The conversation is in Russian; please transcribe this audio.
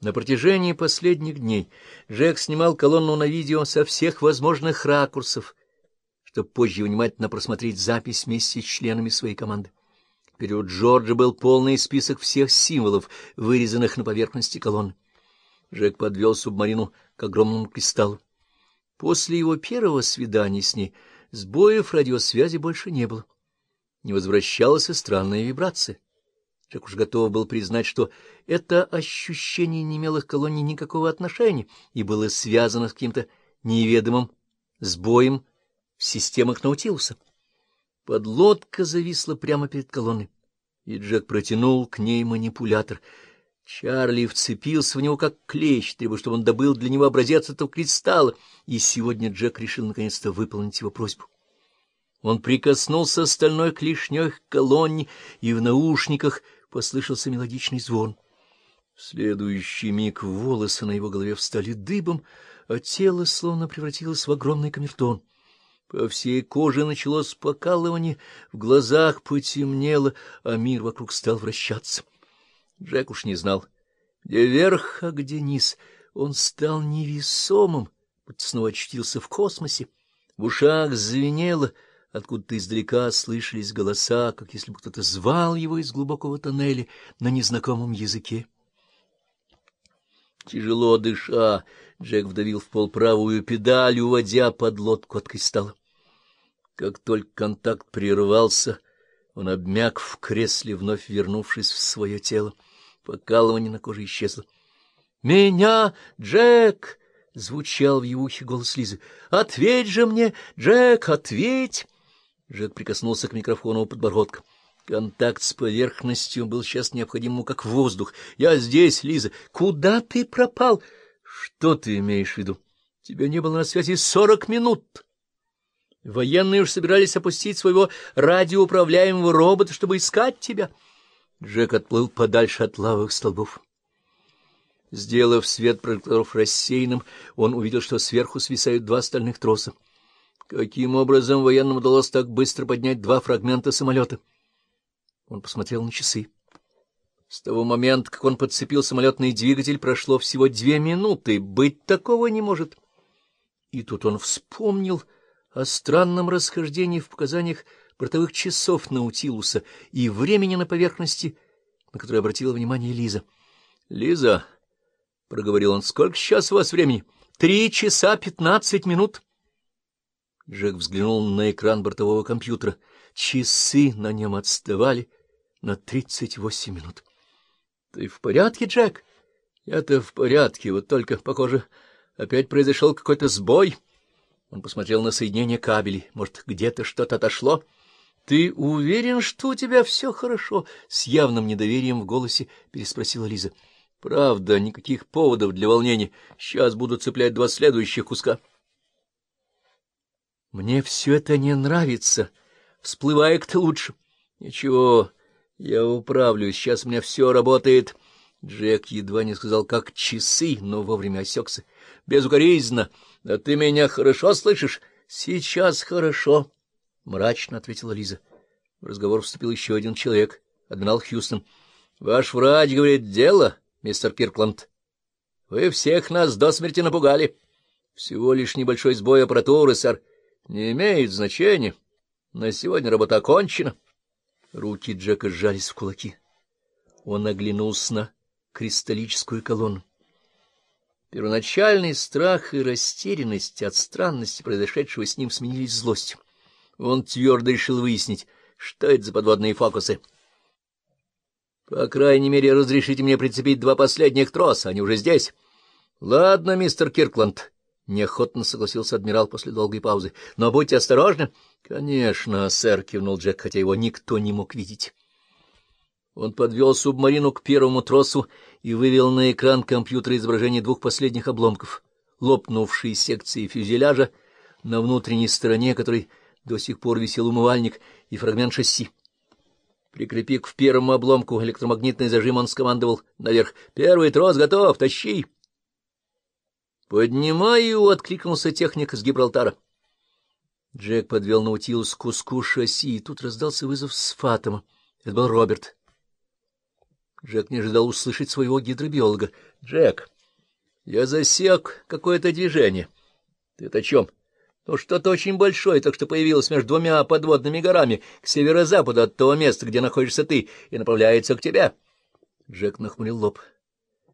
На протяжении последних дней Джек снимал колонну на видео со всех возможных ракурсов, чтобы позже внимательно просмотреть запись вместе с членами своей команды. Вперед Джорджа был полный список всех символов, вырезанных на поверхности колонны. Джек подвел субмарину к огромному кристаллу. После его первого свидания с ней сбоев радиосвязи больше не было. Не возвращалась и странная вибрация. Джек уж готов был признать, что это ощущение не имело к колонии никакого отношения и было связано с каким-то неведомым сбоем в системах Наутилуса. Подлодка зависла прямо перед колонной, и Джек протянул к ней манипулятор. Чарли вцепился в него как клещ, требуя, чтобы он добыл для него образец этого кристалла, и сегодня Джек решил наконец-то выполнить его просьбу. Он прикоснулся стальной клешней к колонне, и в наушниках — послышался мелодичный звон. В следующий миг волосы на его голове встали дыбом, а тело словно превратилось в огромный камертон. По всей коже началось покалывание, в глазах потемнело, а мир вокруг стал вращаться. Джек уж не знал, где верх, а где низ. Он стал невесомым, будто снова очутился в космосе. В ушах звенело — Откуда-то издалека слышались голоса, как если бы кто-то звал его из глубокого тоннеля на незнакомом языке. Тяжело дыша, Джек вдавил в пол правую педаль, уводя подлодку от кристалла. Как только контакт прервался, он обмяк в кресле, вновь вернувшись в свое тело. Покалывание на коже исчезло. — Меня, Джек! — звучал в его ухе голос Лизы. — Ответь же мне, Джек, ответь! Жек прикоснулся к микрофону у подбородка. Контакт с поверхностью был сейчас необходим ему как воздух. — Я здесь, Лиза. Куда ты пропал? — Что ты имеешь в виду? Тебя не было на связи сорок минут. Военные уж собирались опустить своего радиоуправляемого робота, чтобы искать тебя. Джек отплыл подальше от лавовых столбов. Сделав свет прожекторов рассеянным, он увидел, что сверху свисают два стальных троса. Каким образом военным удалось так быстро поднять два фрагмента самолета? Он посмотрел на часы. С того момента, как он подцепил самолетный двигатель, прошло всего две минуты. Быть такого не может. И тут он вспомнил о странном расхождении в показаниях бортовых часов Наутилуса и времени на поверхности, на которое обратила внимание Лиза. — Лиза, — проговорил он, — сколько сейчас у вас времени? — Три часа пятнадцать минут. — Джек взглянул на экран бортового компьютера. Часы на нем отставали на тридцать восемь минут. — Ты в порядке, Джек? — Я-то в порядке, вот только, похоже, опять произошел какой-то сбой. Он посмотрел на соединение кабелей. Может, где-то что-то отошло? — Ты уверен, что у тебя все хорошо? — с явным недоверием в голосе переспросила Лиза. — Правда, никаких поводов для волнения. Сейчас буду цеплять два следующих куска. — мне все это не нравится. Всплывает лучше. Ничего, я управлюсь. Сейчас у меня все работает. Джек едва не сказал, как часы, но вовремя осекся. Безукоризненно. Да ты меня хорошо слышишь? Сейчас хорошо, — мрачно ответила Лиза. В разговор вступил еще один человек, адмирал Хьюстон. — Ваш врач говорит дело, мистер Киркланд. Вы всех нас до смерти напугали. Всего лишь небольшой сбой аппаратуры, сэр. Не имеет значения. На сегодня работа окончена. Руки Джека сжались в кулаки. Он оглянулся на кристаллическую колонну. Первоначальный страх и растерянность от странности произошедшего с ним сменились злостью. Он твердо решил выяснить, что это за подводные фокусы. По крайней мере, разрешите мне прицепить два последних троса, они уже здесь. Ладно, мистер Киркланд, Неохотно согласился адмирал после долгой паузы. — Но будьте осторожны. — Конечно, сэр, — кивнул Джек, хотя его никто не мог видеть. Он подвел субмарину к первому тросу и вывел на экран компьютера изображение двух последних обломков, лопнувшей секции фюзеляжа на внутренней стороне, которой до сих пор висел умывальник, и фрагмент шасси. Прикрепив к первому обломку электромагнитный зажим, он скомандовал наверх. — Первый трос готов, тащи! «Поднимаю!» — откликнулся техник с Гибралтара. Джек подвел Наутилус к куску шасси, и тут раздался вызов с Фатома. Это был Роберт. Джек не ожидал услышать своего гидробиолога. — Джек, я засек какое-то движение. — Ты о чем? — Ну, что-то очень большое, так что появилось между двумя подводными горами к северо-западу от того места, где находишься ты, и направляется к тебе. Джек нахмурил лоб. —